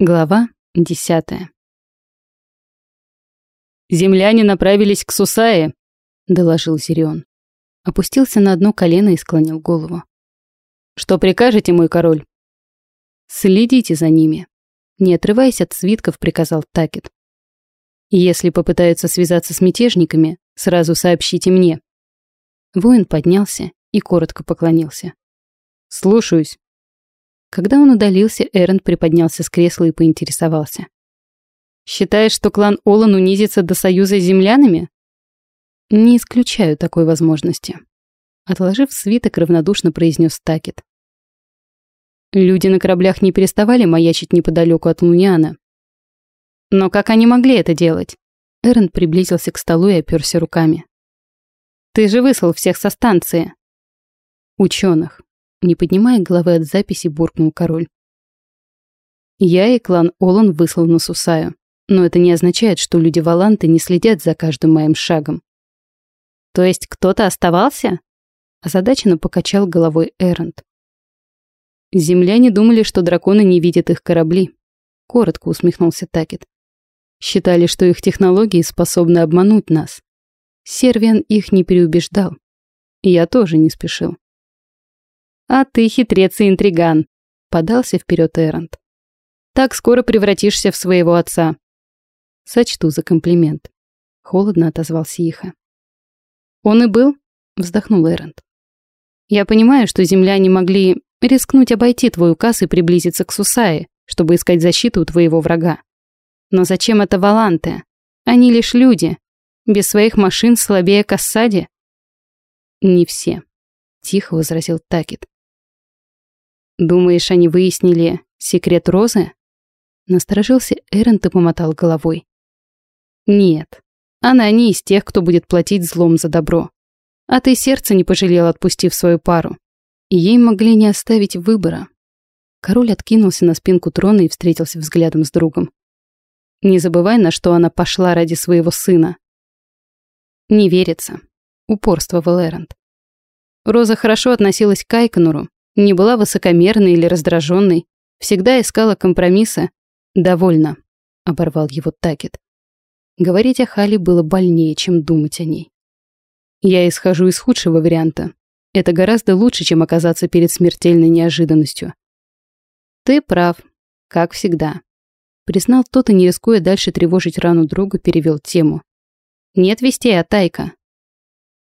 Глава десятая. «Земляне направились к Сусае», — доложил Зирион. Опустился на одно колено и склонил голову. «Что прикажете, мой король?» «Следите за ними», — не отрываясь от свитков, приказал Такет. «Если попытаются связаться с мятежниками, сразу сообщите мне». Воин поднялся и коротко поклонился. «Слушаюсь». Когда он удалился, Эрен приподнялся с кресла и поинтересовался. «Считаешь, что клан Олан унизится до союза с землянами?» «Не исключаю такой возможности», — отложив свиток, равнодушно произнес Такет. Люди на кораблях не переставали маячить неподалеку от Луниана. Но как они могли это делать? Эрен приблизился к столу и оперся руками. «Ты же выслал всех со станции». «Ученых», не поднимая головы от записи, буркнул король. Я и клан Олан выслал на Сусаю, но это не означает, что люди Валанты не следят за каждым моим шагом. То есть кто-то оставался? Озадаченно покачал головой Эрент. Земляне думали, что драконы не видят их корабли. Коротко усмехнулся Такет. Считали, что их технологии способны обмануть нас. Сервиан их не переубеждал. Я тоже не спешил. «А ты хитрец и интриган», — подался вперед Эрант. «Так скоро превратишься в своего отца». «Сочту за комплимент», — холодно отозвался Иха. «Он и был?» — вздохнул Эрант. «Я понимаю, что земляне могли рискнуть обойти твой указ и приблизиться к Сусае, чтобы искать защиту у твоего врага. Но зачем это Валанте? Они лишь люди. Без своих машин слабее Кассади?» «Не все», — тихо возразил Такет. «Думаешь, они выяснили секрет Розы?» Насторожился Эрент и помотал головой. «Нет, она не из тех, кто будет платить злом за добро. А ты сердце не пожалел, отпустив свою пару. Ей могли не оставить выбора». Король откинулся на спинку трона и встретился взглядом с другом. «Не забывай, на что она пошла ради своего сына». «Не верится», — упорствовал Эрент. Роза хорошо относилась к Айконуру, не была высокомерной или раздраженной, всегда искала компромисса. «Довольно», — оборвал его Такет. Говорить о Хали было больнее, чем думать о ней. Я исхожу из худшего варианта. Это гораздо лучше, чем оказаться перед смертельной неожиданностью. Ты прав, как всегда. Признал тот и, не рискуя дальше тревожить рану друга, перевел тему. Нет вестей от Тайка.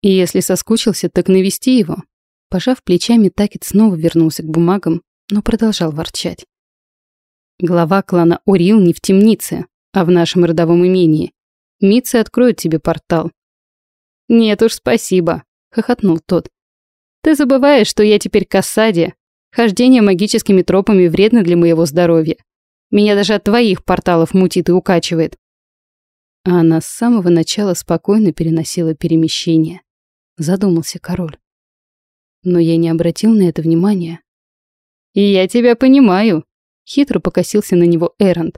И если соскучился, так навести его. Пожав плечами, Такет снова вернулся к бумагам, но продолжал ворчать. Глава клана Орил не в темнице, а в нашем родовом имении. Митцы откроют тебе портал. Нет уж, спасибо, хохотнул тот. Ты забываешь, что я теперь кассаде. Хождение магическими тропами вредно для моего здоровья. Меня даже от твоих порталов мутит и укачивает. А она с самого начала спокойно переносила перемещение. Задумался король но я не обратил на это внимания. «И я тебя понимаю», — хитро покосился на него Эрант.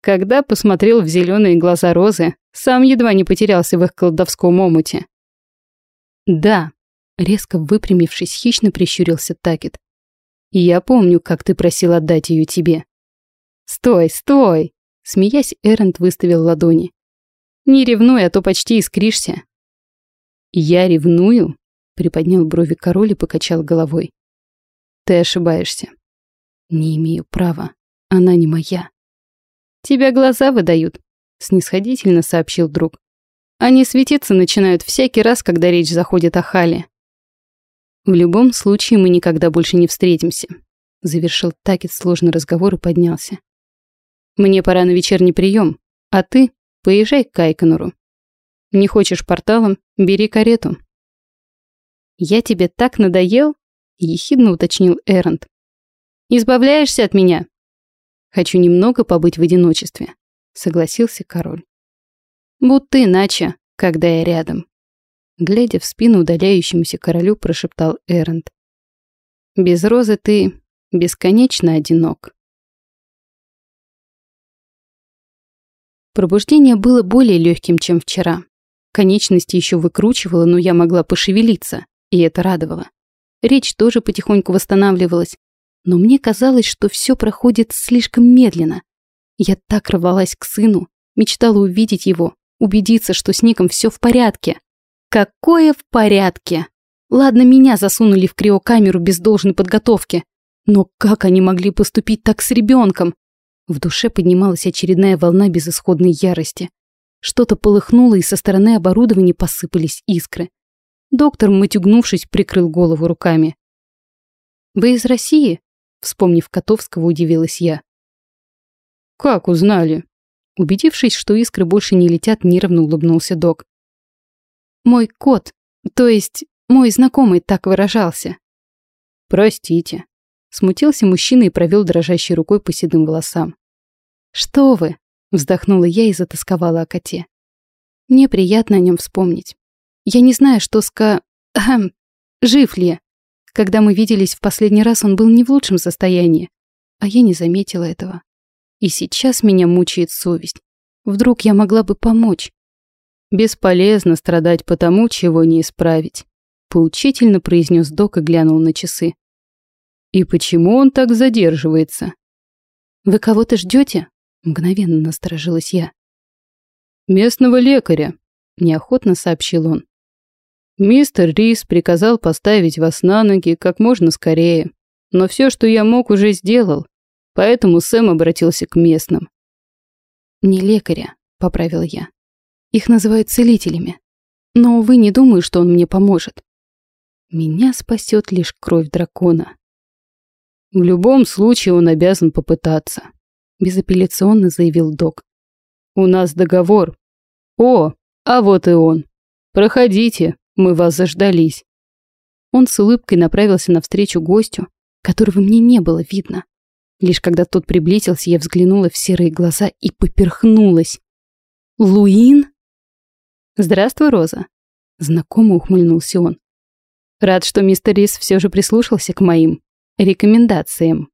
Когда посмотрел в зеленые глаза Розы, сам едва не потерялся в их колдовском омуте. «Да», — резко выпрямившись, хищно прищурился Такет. «Я помню, как ты просил отдать ее тебе». «Стой, стой!» — смеясь, Эрант выставил ладони. «Не ревнуй, а то почти искришься». «Я ревную?» Приподнял брови король и покачал головой. Ты ошибаешься. Не имею права. Она не моя. Тебя глаза выдают, снисходительно сообщил друг. Они светиться начинают всякий раз, когда речь заходит о Хале. В любом случае мы никогда больше не встретимся, завершил Такет сложный разговор и поднялся. Мне пора на вечерний прием, а ты поезжай к Кайконуру. Не хочешь порталом, бери карету. «Я тебе так надоел?» — ехидно уточнил Эрент. «Избавляешься от меня?» «Хочу немного побыть в одиночестве», — согласился король. «Будто иначе, когда я рядом». Глядя в спину удаляющемуся королю, прошептал Эрент. «Без розы ты бесконечно одинок». Пробуждение было более легким, чем вчера. Конечности еще выкручивало, но я могла пошевелиться. И это радовало. Речь тоже потихоньку восстанавливалась. Но мне казалось, что все проходит слишком медленно. Я так рвалась к сыну, мечтала увидеть его, убедиться, что с Ником все в порядке. Какое в порядке? Ладно, меня засунули в криокамеру без должной подготовки. Но как они могли поступить так с ребенком? В душе поднималась очередная волна безысходной ярости. Что-то полыхнуло, и со стороны оборудования посыпались искры. Доктор, матюгнувшись, прикрыл голову руками. «Вы из России?» Вспомнив Котовского, удивилась я. «Как узнали?» Убедившись, что искры больше не летят, нервно улыбнулся док. «Мой кот, то есть мой знакомый так выражался». «Простите», — смутился мужчина и провел дрожащей рукой по седым волосам. «Что вы?» — вздохнула я и затасковала о коте. «Мне приятно о нем вспомнить. Я не знаю, что ска... Ахм, жив ли. Когда мы виделись в последний раз, он был не в лучшем состоянии, а я не заметила этого. И сейчас меня мучает совесть. Вдруг я могла бы помочь. Бесполезно страдать по тому, чего не исправить. Поучительно произнес док и глянул на часы. И почему он так задерживается? Вы кого-то ждете? Мгновенно насторожилась я. Местного лекаря, неохотно сообщил он. Мистер Рис приказал поставить вас на ноги как можно скорее. Но все, что я мог, уже сделал. Поэтому Сэм обратился к местным. «Не лекаря», — поправил я. «Их называют целителями. Но, увы, не думаю, что он мне поможет. Меня спасет лишь кровь дракона». «В любом случае он обязан попытаться», — безапелляционно заявил док. «У нас договор. О, а вот и он. Проходите, мы вас заждались». Он с улыбкой направился навстречу гостю, которого мне не было видно. Лишь когда тот приблизился, я взглянула в серые глаза и поперхнулась. «Луин?» «Здравствуй, Роза», — знакомо ухмыльнулся он. «Рад, что мистер Рис все же прислушался к моим рекомендациям».